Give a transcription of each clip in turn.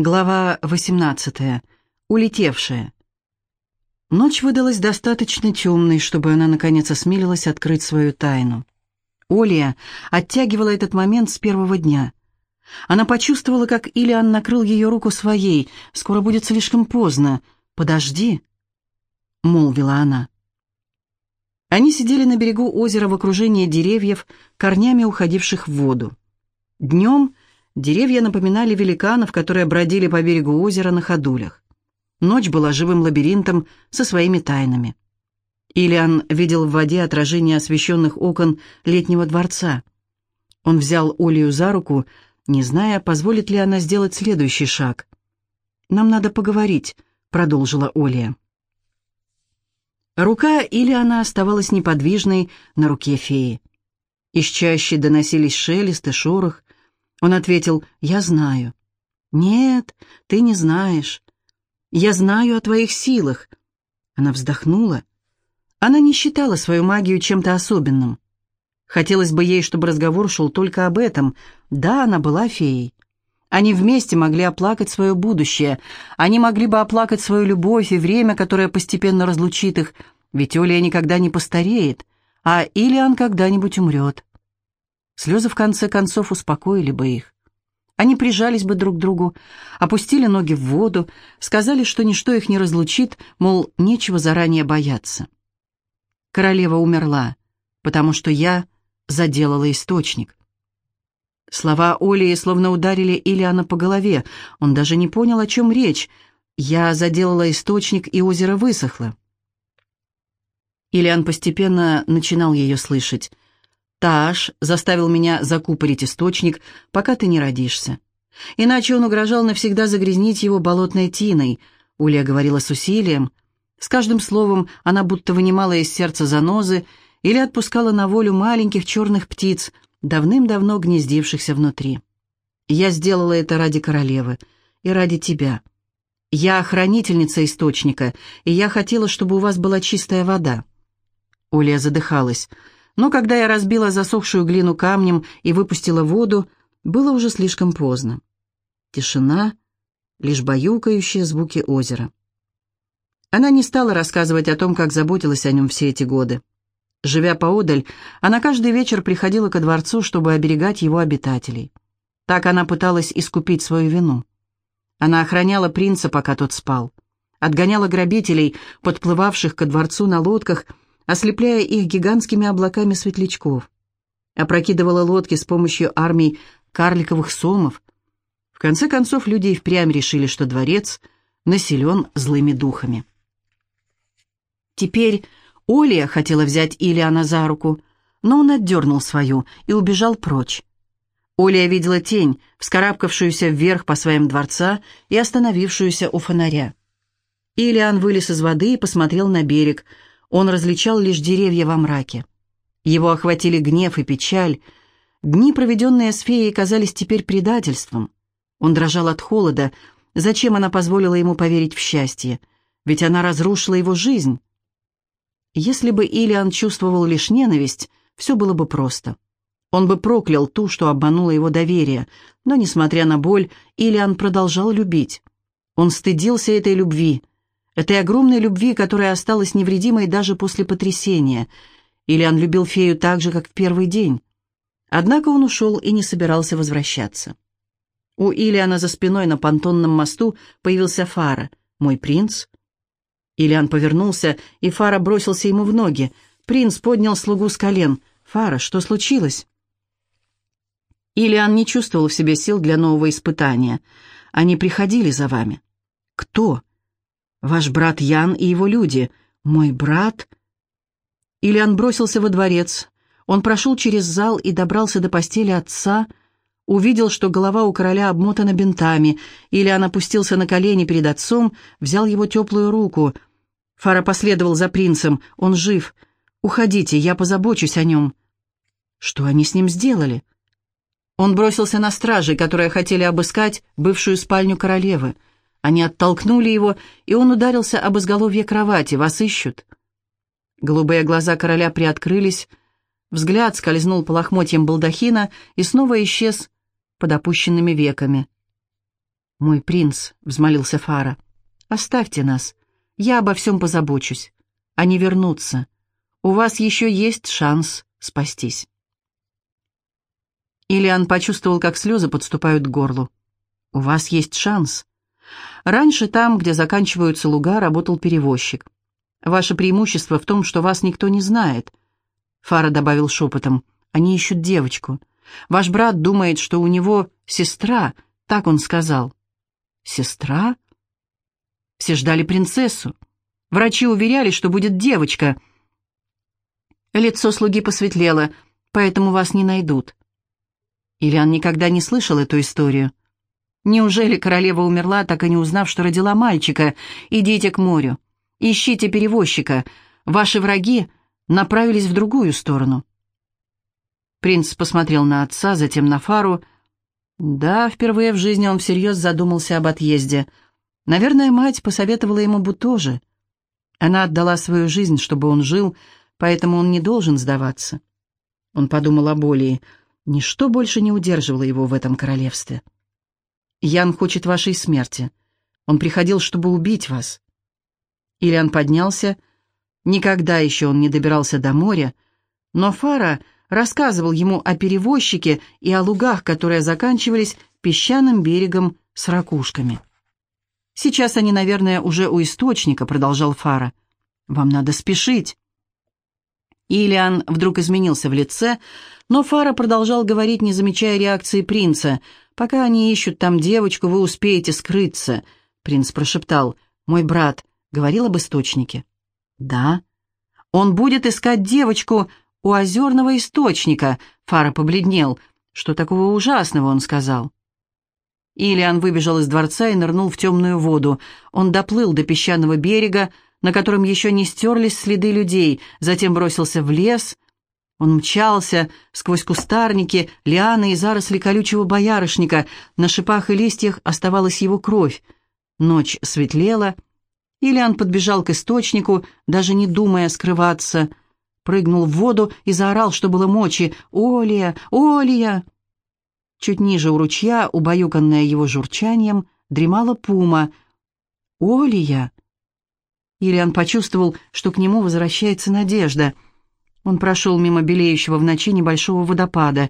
Глава 18. Улетевшая. Ночь выдалась достаточно темной, чтобы она наконец осмелилась открыть свою тайну. Олия оттягивала этот момент с первого дня. Она почувствовала, как Илиан накрыл ее руку своей. «Скоро будет слишком поздно. Подожди», — молвила она. Они сидели на берегу озера в окружении деревьев, корнями уходивших в воду. Днем Деревья напоминали великанов, которые бродили по берегу озера на ходулях. Ночь была живым лабиринтом со своими тайнами. Илиан видел в воде отражение освещенных окон летнего дворца. Он взял Олию за руку, не зная, позволит ли она сделать следующий шаг. «Нам надо поговорить», — продолжила Олия. Рука Илиана оставалась неподвижной на руке феи. Из чаще доносились шелест и шорох, он ответил, «Я знаю». «Нет, ты не знаешь. Я знаю о твоих силах». Она вздохнула. Она не считала свою магию чем-то особенным. Хотелось бы ей, чтобы разговор шел только об этом. Да, она была феей. Они вместе могли оплакать свое будущее. Они могли бы оплакать свою любовь и время, которое постепенно разлучит их. Ведь Оля никогда не постареет, а Илиан когда-нибудь умрет. Слезы в конце концов успокоили бы их. Они прижались бы друг к другу, опустили ноги в воду, сказали, что ничто их не разлучит, мол, нечего заранее бояться. Королева умерла, потому что я заделала источник. Слова Олии словно ударили Ильяна по голове. Он даже не понял, о чем речь. Я заделала источник, и озеро высохло. Ильян постепенно начинал ее слышать. Таш заставил меня закупорить источник, пока ты не родишься. Иначе он угрожал навсегда загрязнить его болотной тиной, Улья говорила с усилием. С каждым словом она будто вынимала из сердца занозы или отпускала на волю маленьких черных птиц, давным-давно гнездившихся внутри. Я сделала это ради королевы и ради тебя. Я охранительница источника, и я хотела, чтобы у вас была чистая вода. Улья задыхалась. Но когда я разбила засохшую глину камнем и выпустила воду, было уже слишком поздно. Тишина, лишь баюкающие звуки озера. Она не стала рассказывать о том, как заботилась о нем все эти годы. Живя поодаль, она каждый вечер приходила ко дворцу, чтобы оберегать его обитателей. Так она пыталась искупить свою вину. Она охраняла принца, пока тот спал. Отгоняла грабителей, подплывавших ко дворцу на лодках, ослепляя их гигантскими облаками светлячков. Опрокидывала лодки с помощью армий карликовых сомов. В конце концов, люди и впрямь решили, что дворец населен злыми духами. Теперь Олия хотела взять Илиана за руку, но он отдернул свою и убежал прочь. Олия видела тень, вскарабкавшуюся вверх по своим дворца и остановившуюся у фонаря. Илиан вылез из воды и посмотрел на берег, он различал лишь деревья во мраке. Его охватили гнев и печаль. Дни, проведенные с феей, казались теперь предательством. Он дрожал от холода. Зачем она позволила ему поверить в счастье? Ведь она разрушила его жизнь. Если бы Илиан чувствовал лишь ненависть, все было бы просто. Он бы проклял ту, что обманула его доверие, но, несмотря на боль, Илиан продолжал любить. Он стыдился этой любви, этой огромной любви, которая осталась невредимой даже после потрясения. Ильян любил фею так же, как в первый день. Однако он ушел и не собирался возвращаться. У Ильяна за спиной на понтонном мосту появился Фара. «Мой принц?» Ильян повернулся, и Фара бросился ему в ноги. Принц поднял слугу с колен. «Фара, что случилось?» Ильян не чувствовал в себе сил для нового испытания. «Они приходили за вами». «Кто?» Ваш брат Ян и его люди. Мой брат...» Ильян бросился во дворец. Он прошел через зал и добрался до постели отца, увидел, что голова у короля обмотана бинтами. Ильян опустился на колени перед отцом, взял его теплую руку. Фара последовал за принцем. «Он жив. Уходите, я позабочусь о нем». Что они с ним сделали? Он бросился на стражей, которые хотели обыскать бывшую спальню королевы. Они оттолкнули его, и он ударился об изголовье кровати. «Вас ищут». Голубые глаза короля приоткрылись, взгляд скользнул по лохмотьям балдахина и снова исчез под опущенными веками. «Мой принц», — взмолился Фара, — «оставьте нас. Я обо всем позабочусь. Они вернутся. У вас еще есть шанс спастись». Ильян почувствовал, как слезы подступают к горлу. «У вас есть шанс. Раньше там, где заканчиваются луга, работал перевозчик. Ваше преимущество в том, что вас никто не знает». Фара добавил шепотом. «Они ищут девочку. Ваш брат думает, что у него сестра, так он сказал». «Сестра?» Все ждали принцессу. Врачи уверяли, что будет девочка. Лицо слуги посветлело, поэтому вас не найдут. Ильян никогда не слышал эту историю. Неужели королева умерла, так и не узнав, что родила мальчика? Идите к морю. Ищите перевозчика. Ваши враги направились в другую сторону. Принц посмотрел на отца, затем на Фару. Да, впервые в жизни он всерьез задумался об отъезде. Наверное, мать посоветовала ему бы тоже. Она отдала свою жизнь, чтобы он жил, поэтому он не должен сдаваться. Он подумал о боли. Ничто больше не удерживало его в этом королевстве. «Ян хочет вашей смерти. Он приходил, чтобы убить вас». Ильян поднялся. Никогда еще он не добирался до моря, но Фара рассказывал ему о перевозчике и о лугах, которые заканчивались песчаным берегом с ракушками. «Сейчас они, наверное, уже у источника», — продолжал Фара. «Вам надо спешить». Ильян вдруг изменился в лице, но Фара продолжал говорить, не замечая реакции принца. «Пока они ищут там девочку, вы успеете скрыться», — принц прошептал. «Мой брат говорил об источнике». «Да». «Он будет искать девочку у озерного источника», — Фара побледнел. «Что такого ужасного?» — он сказал. Ильян выбежал из дворца и нырнул в темную воду. Он доплыл до песчаного берега, на котором еще не стерлись следы людей, затем бросился в лес. Он мчался сквозь кустарники, лианы и заросли колючего боярышника. На шипах и листьях оставалась его кровь. Ночь светлела. Ильян подбежал к источнику, даже не думая скрываться. Прыгнул в воду и заорал, что было мочи. «Олия! Олия!» Чуть ниже у ручья, убаюканная его журчанием, дремала пума. «Олия!» Ильян почувствовал, что к нему возвращается надежда. Он прошел мимо белеющего в ночи небольшого водопада.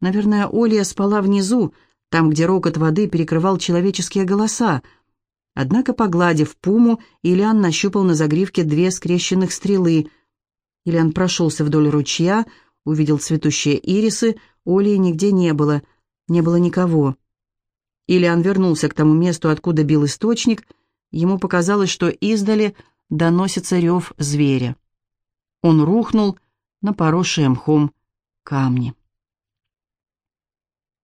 Наверное, Олия спала внизу, там, где рокот воды перекрывал человеческие голоса. Однако, погладив пуму, Ильян нащупал на загривке две скрещенных стрелы. Ильян прошелся вдоль ручья, увидел цветущие ирисы, Олии нигде не было, не было никого. Ильян вернулся к тому месту, откуда бил источник. Ему показалось, что издали доносится рев зверя. Он рухнул на поросшие мхом камни.